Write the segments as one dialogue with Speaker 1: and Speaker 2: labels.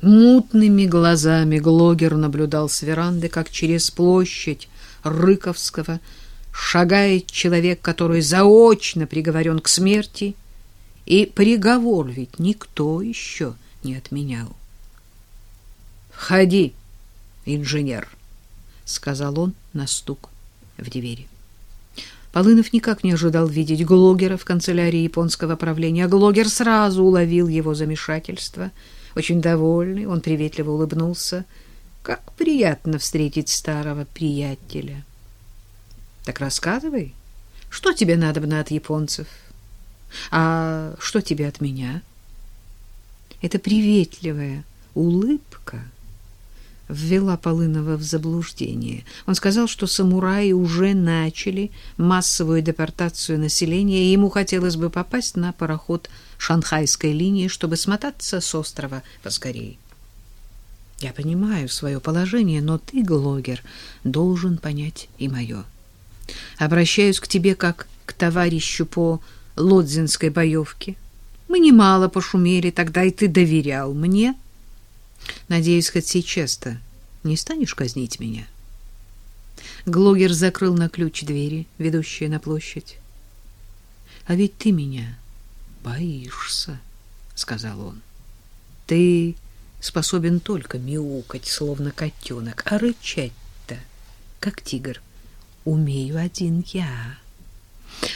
Speaker 1: Мутными глазами Глогер наблюдал с веранды, как через площадь Рыковского шагает человек, который заочно приговорен к смерти, и приговор ведь никто еще не отменял. «Входи, инженер», — сказал он на стук в двери. Полынов никак не ожидал видеть Глогера в канцелярии японского правления, а Глогер сразу уловил его замешательство. Очень довольный, он приветливо улыбнулся. Как приятно встретить старого приятеля. Так рассказывай, что тебе надобно от японцев? А что тебе от меня? Это приветливая улыбка — ввела Полынова в заблуждение. Он сказал, что самураи уже начали массовую депортацию населения, и ему хотелось бы попасть на пароход шанхайской линии, чтобы смотаться с острова поскорее. Я понимаю свое положение, но ты, Глогер, должен понять и мое. Обращаюсь к тебе как к товарищу по лодзинской боевке. Мы немало пошумели тогда, и ты доверял мне — Надеюсь, хоть сейчас-то не станешь казнить меня. Глогер закрыл на ключ двери, ведущие на площадь. А ведь ты меня боишься, сказал он. Ты способен только мяукать, словно котенок, а рычать-то, как тигр, умею один я.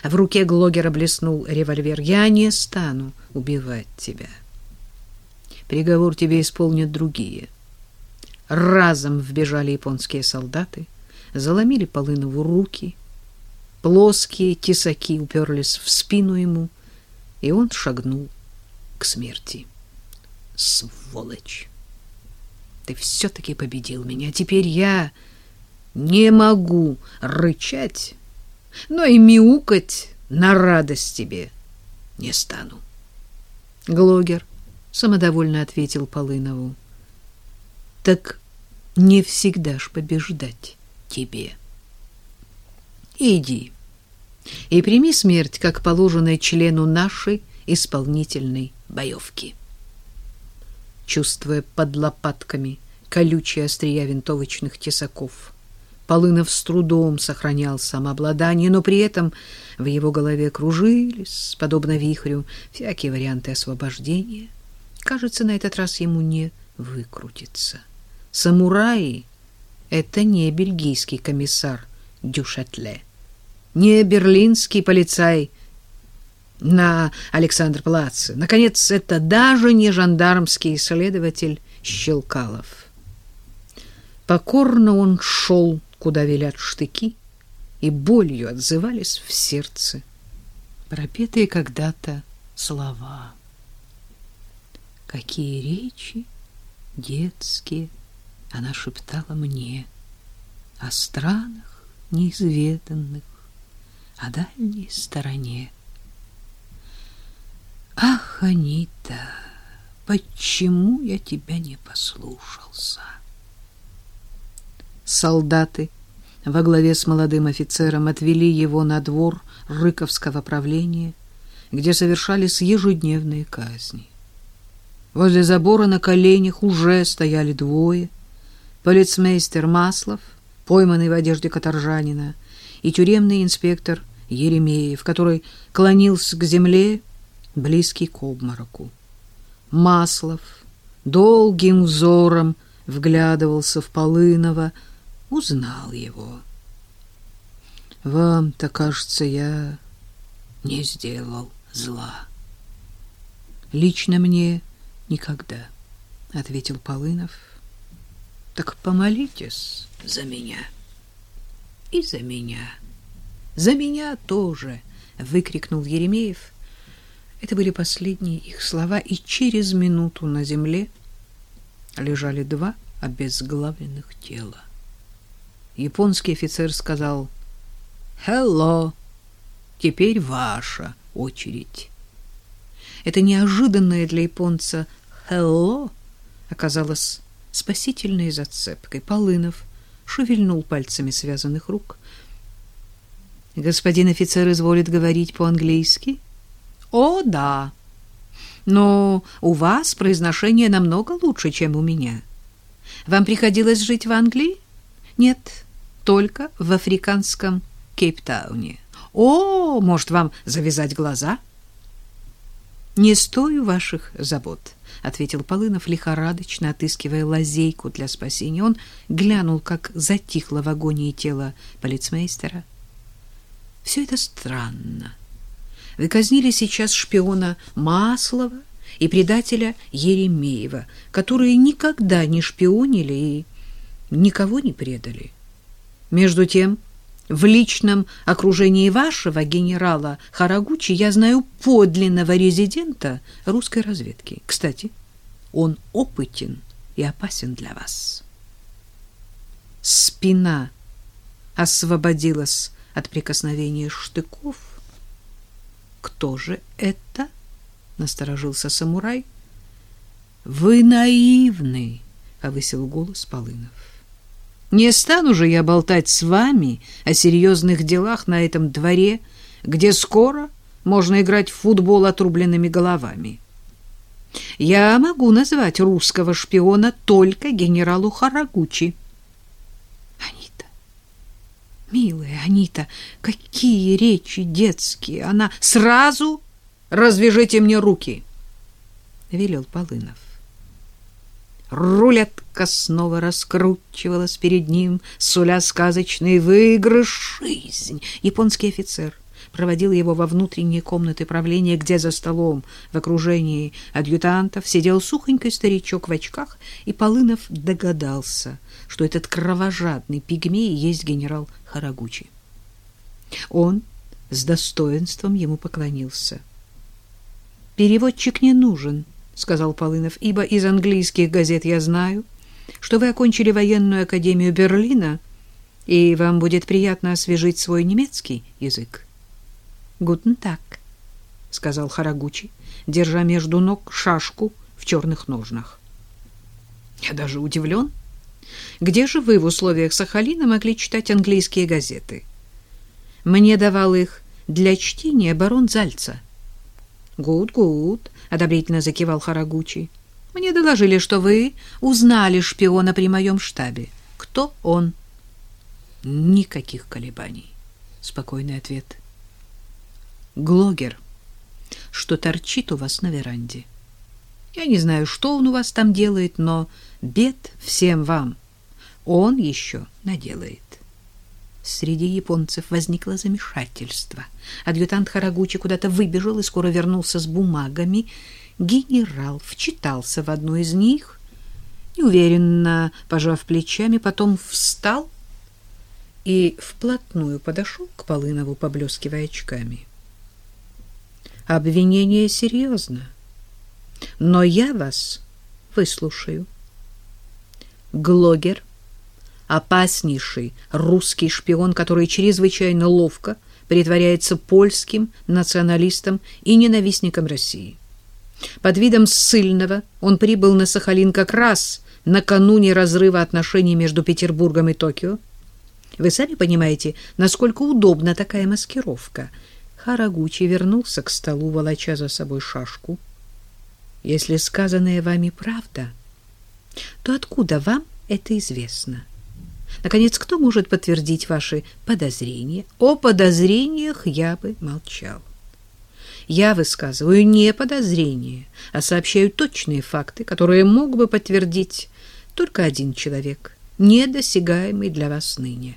Speaker 1: В руке Глогера блеснул револьвер. Я не стану убивать тебя. Приговор тебе исполнят другие. Разом вбежали японские солдаты, заломили Полынову руки, плоские тесаки уперлись в спину ему, и он шагнул к смерти. Сволочь! Ты все-таки победил меня. Теперь я не могу рычать, но и мяукать на радость тебе не стану. Глогер самодовольно ответил Полынову. Так не всегда ж побеждать тебе. Иди и прими смерть, как положено члену нашей исполнительной боевки. Чувствуя под лопатками колючие острия винтовочных тесаков, Полынов с трудом сохранял самообладание, но при этом в его голове кружились, подобно вихрю, всякие варианты освобождения — Кажется, на этот раз ему не выкрутиться. Самураи — это не бельгийский комиссар Дюшатле, не берлинский полицай на Александр-Плаце. Наконец, это даже не жандармский следователь Щелкалов. Покорно он шел, куда велят штыки, и болью отзывались в сердце пропетые когда-то слова. Какие речи детские она шептала мне о странах неизведанных, о дальней стороне. Ах, Анита, почему я тебя не послушался? Солдаты во главе с молодым офицером отвели его на двор Рыковского правления, где совершались ежедневные казни. Возле забора на коленях уже стояли двое. Полицмейстер Маслов, пойманный в одежде каторжанина, и тюремный инспектор Еремеев, который клонился к земле, близкий к обмороку. Маслов долгим взором вглядывался в Полынова, узнал его. «Вам-то, кажется, я не сделал зла. Лично мне Никогда, ответил Полынов. Так помолитесь за меня. И за меня. За меня тоже, выкрикнул Еремеев. Это были последние их слова, и через минуту на земле лежали два обезглавленных тела. Японский офицер сказал «Hello, теперь ваша очередь». Это неожиданное для японца «Hello» оказалось спасительной зацепкой. Полынов шевельнул пальцами связанных рук. «Господин офицер изволит говорить по-английски?» «О, да!» но у вас произношение намного лучше, чем у меня. Вам приходилось жить в Англии? Нет, только в африканском Кейптауне. О, может, вам завязать глаза? Не стою ваших забот, ответил Полынов лихорадочно отыскивая лазейку для спасения. Он глянул, как затихло в агонии тело полицмейстера. Все это странно. Вы казнили сейчас шпиона Маслова и предателя Еремеева, которые никогда не шпионили и никого не предали. Между тем, в личном окружении вашего генерала Харагучи я знаю подлинного резидента русской разведки. Кстати, он опытен и опасен для вас. Спина освободилась от прикосновения штыков. Кто же это? насторожился самурай. Вы наивный, повысил голос Полынов. Не стану же я болтать с вами о серьезных делах на этом дворе, где скоро можно играть в футбол отрубленными головами. Я могу назвать русского шпиона только генералу Харагучи. Анита, милая Анита, какие речи детские! Она сразу развяжите мне руки, — велел Полынов. Рулетка снова раскручивалась перед ним, суля сказочный выигрыш жизнь. Японский офицер проводил его во внутренние комнаты правления, где за столом в окружении адъютантов сидел сухонький старичок в очках, и Полынов догадался, что этот кровожадный пигмей есть генерал Харагучи. Он с достоинством ему поклонился. «Переводчик не нужен», — сказал Полынов, — ибо из английских газет я знаю, что вы окончили военную академию Берлина, и вам будет приятно освежить свой немецкий язык. — Гутен так, — сказал Харагучи, держа между ног шашку в черных ножнах. — Я даже удивлен. Где же вы в условиях Сахалина могли читать английские газеты? Мне давал их для чтения барон Зальца. — Good, good, одобрительно закивал Харагучи. Мне доложили, что вы узнали шпиона при моем штабе. Кто он? Никаких колебаний. Спокойный ответ. Глогер, что торчит у вас на веранде. Я не знаю, что он у вас там делает, но бед всем вам он еще наделает. Среди японцев возникло замешательство. Адъютант Харагучи куда-то выбежал и скоро вернулся с бумагами. Генерал вчитался в одну из них, неуверенно пожав плечами, потом встал и вплотную подошел к Полынову, поблескивая очками. Обвинение серьезно, но я вас выслушаю. Глогер — опаснейший русский шпион, который чрезвычайно ловко притворяется польским националистом и ненавистником России. Под видом ссыльного он прибыл на Сахалин как раз накануне разрыва отношений между Петербургом и Токио. Вы сами понимаете, насколько удобна такая маскировка. Харагучи вернулся к столу, волоча за собой шашку. Если сказанное вами правда, то откуда вам это известно? — Наконец, кто может подтвердить ваши подозрения? О подозрениях я бы молчал. Я высказываю не подозрения, а сообщаю точные факты, которые мог бы подтвердить только один человек, недосягаемый для вас ныне.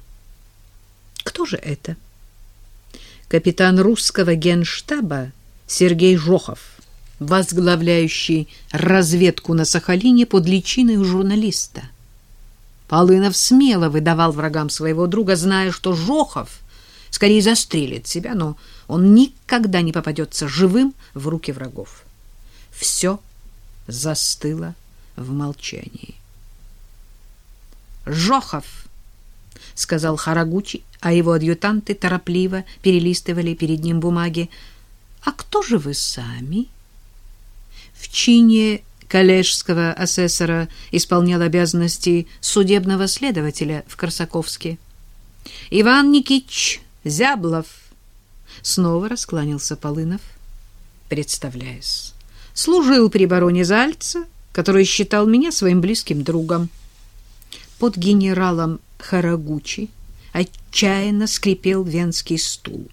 Speaker 1: Кто же это? Капитан русского генштаба Сергей Жохов, возглавляющий разведку на Сахалине под личиной журналиста. Полынов смело выдавал врагам своего друга, зная, что Жохов скорее застрелит себя, но он никогда не попадется живым в руки врагов. Все застыло в молчании. «Жохов!» — сказал Харагучи, а его адъютанты торопливо перелистывали перед ним бумаги. «А кто же вы сами?» В чине коллежского асессора исполнял обязанности судебного следователя в Корсаковске. Иван Никич Зяблов снова раскланялся Полынов, представляясь. служил при бароне Зальце, который считал меня своим близким другом. Под генералом Харагучи отчаянно скрипел венский стул.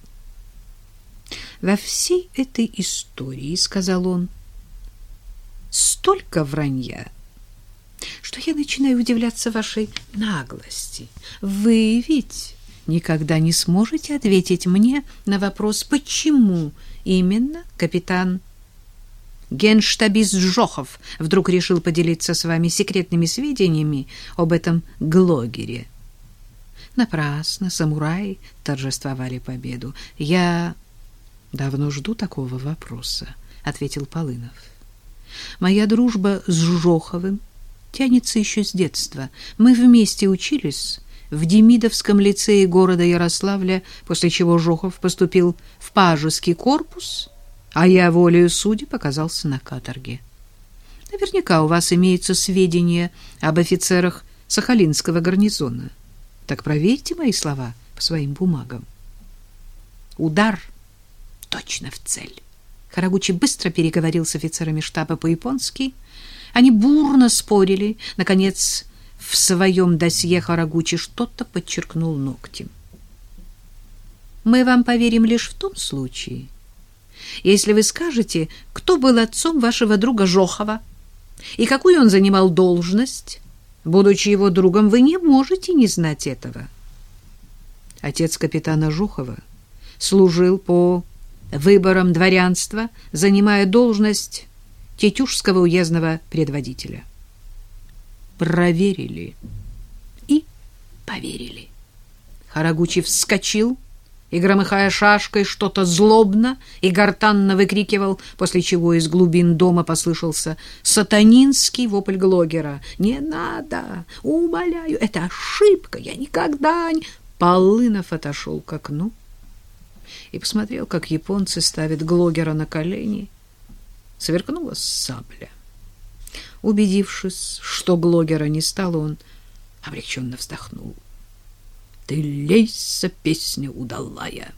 Speaker 1: Во всей этой истории, сказал он, столько вранья, что я начинаю удивляться вашей наглости. Вы ведь никогда не сможете ответить мне на вопрос, почему именно капитан Генштабист Жохов вдруг решил поделиться с вами секретными сведениями об этом Глогере. Напрасно самураи торжествовали победу. Я давно жду такого вопроса, ответил Полынов. Моя дружба с Жоховым тянется еще с детства. Мы вместе учились в Демидовском лицее города Ярославля, после чего Жохов поступил в пажеский корпус, а я волею судьи показался на каторге. Наверняка у вас имеются сведения об офицерах Сахалинского гарнизона. Так проверьте мои слова по своим бумагам. Удар точно в цель. Харагучи быстро переговорил с офицерами штаба по-японски. Они бурно спорили. Наконец, в своем досье Харагучи что-то подчеркнул ногтем. «Мы вам поверим лишь в том случае, если вы скажете, кто был отцом вашего друга Жохова и какую он занимал должность. Будучи его другом, вы не можете не знать этого». Отец капитана Жохова служил по выборам дворянства, занимая должность Тетюшского уездного предводителя. Проверили и поверили. Харагучи вскочил и, громыхая шашкой, что-то злобно и гортанно выкрикивал, после чего из глубин дома послышался сатанинский вопль Глогера. «Не надо! Умоляю! Это ошибка! Я никогда не...» Полынов отошел к окну и посмотрел, как японцы ставят Глогера на колени. Сверкнула сабля. Убедившись, что Глогера не стало, он облегченно вздохнул. «Ты лейся, песня удалая!»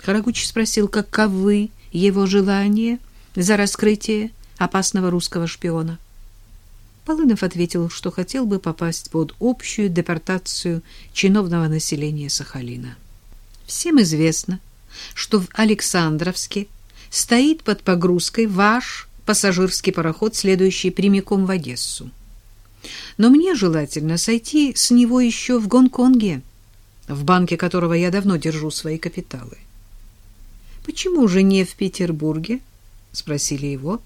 Speaker 1: Харагучи спросил, каковы его желания за раскрытие опасного русского шпиона. Полынов ответил, что хотел бы попасть под общую депортацию чиновного населения Сахалина. Всем известно, что в Александровске стоит под погрузкой ваш пассажирский пароход, следующий прямиком в Одессу. Но мне желательно сойти с него еще в Гонконге, в банке которого я давно держу свои капиталы. Почему же не в Петербурге? спросили его.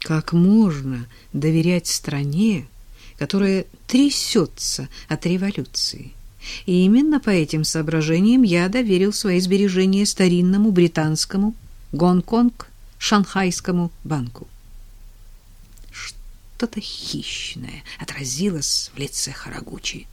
Speaker 1: Как можно доверять стране, которая трясется от революции? И именно по этим соображениям я доверил свои сбережения старинному британскому Гонконг-Шанхайскому банку. Что-то хищное отразилось в лице Харагучи.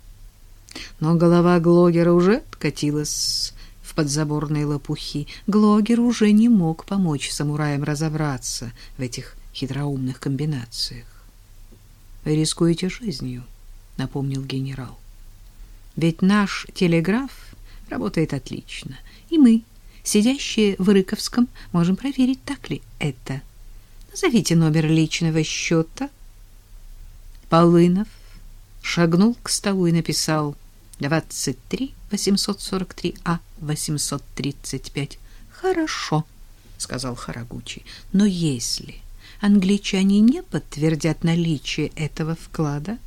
Speaker 1: Но голова Глогера уже откатилась в подзаборные лопухи. Глогер уже не мог помочь самураям разобраться в этих хитроумных комбинациях. «Вы рискуете жизнью», — напомнил генерал. Ведь наш телеграф работает отлично, и мы, сидящие в Рыковском, можем проверить, так ли это. Назовите номер личного счета. Полынов шагнул к столу и написал 23 843 А 835. Хорошо, сказал Харагучи. Но если англичане не подтвердят наличие этого вклада,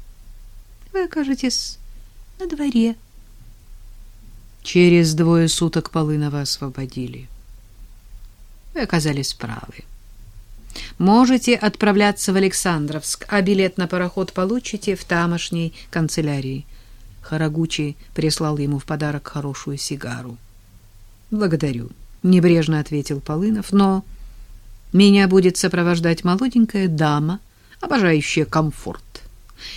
Speaker 1: вы окажетесь на дворе. Через двое суток Полынова освободили. Вы оказались правы. Можете отправляться в Александровск, а билет на пароход получите в тамошней канцелярии. Харагучи прислал ему в подарок хорошую сигару. Благодарю, небрежно ответил Полынов, но меня будет сопровождать молоденькая дама, обожающая комфорт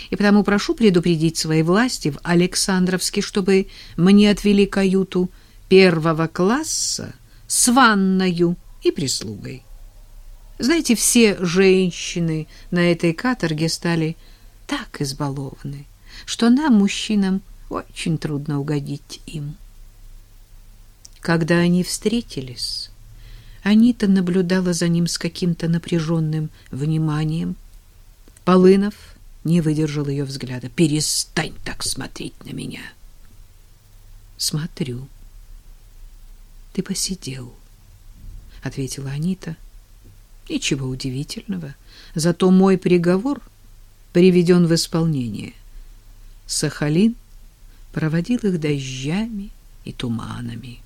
Speaker 1: и потому прошу предупредить свои власти в Александровске, чтобы мне отвели каюту первого класса с ванною и прислугой. Знаете, все женщины на этой каторге стали так избалованы, что нам, мужчинам, очень трудно угодить им. Когда они встретились, Анита наблюдала за ним с каким-то напряженным вниманием. Полынов не выдержал ее взгляда. «Перестань так смотреть на меня!» «Смотрю. Ты посидел», — ответила Анита. «Ничего удивительного. Зато мой приговор приведен в исполнение. Сахалин проводил их дождями и туманами»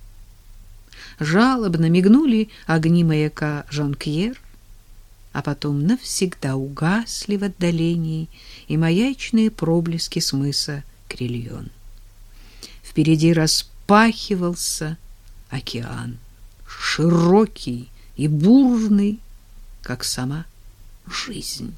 Speaker 1: жалобно мигнули огни маяка Жонкьер, а потом навсегда угасли в отдалении и маячные проблески с мыса Крильон. Впереди распахивался океан, широкий и бурный, как сама жизнь.